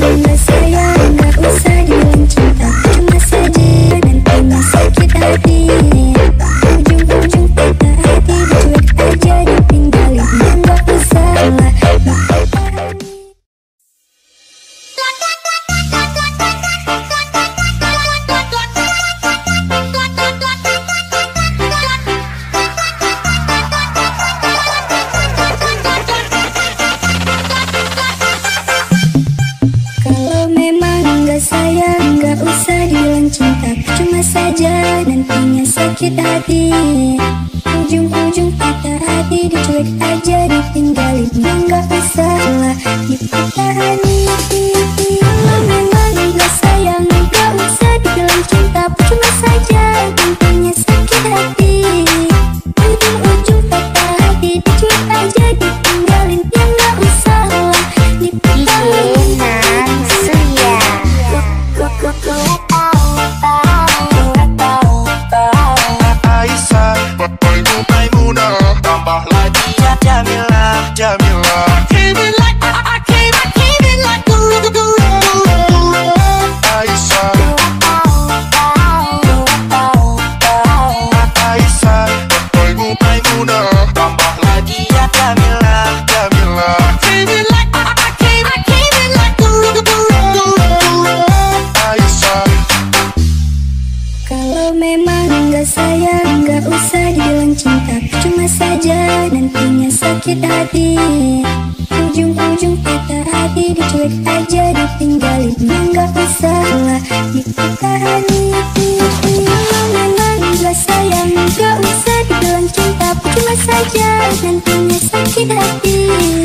nggak sayang sayang nggak usah dibilang cinta Cuma saja nantinya sakit hati. Ujung-ujung patah hati dicuek aja ditinggalin. Nggak usah lah dipatahani Jamila, memang nggak sayang nggak usah dibilang cinta. Cuma saja nantinya sakit hati. Ujung-ujung patah hati dicuek aja ditinggalin. Ya nggak usah lah dipatahani Kalau memang nggak sayang nggak usah dibilang cinta. Cuma saja nantinya sakit hati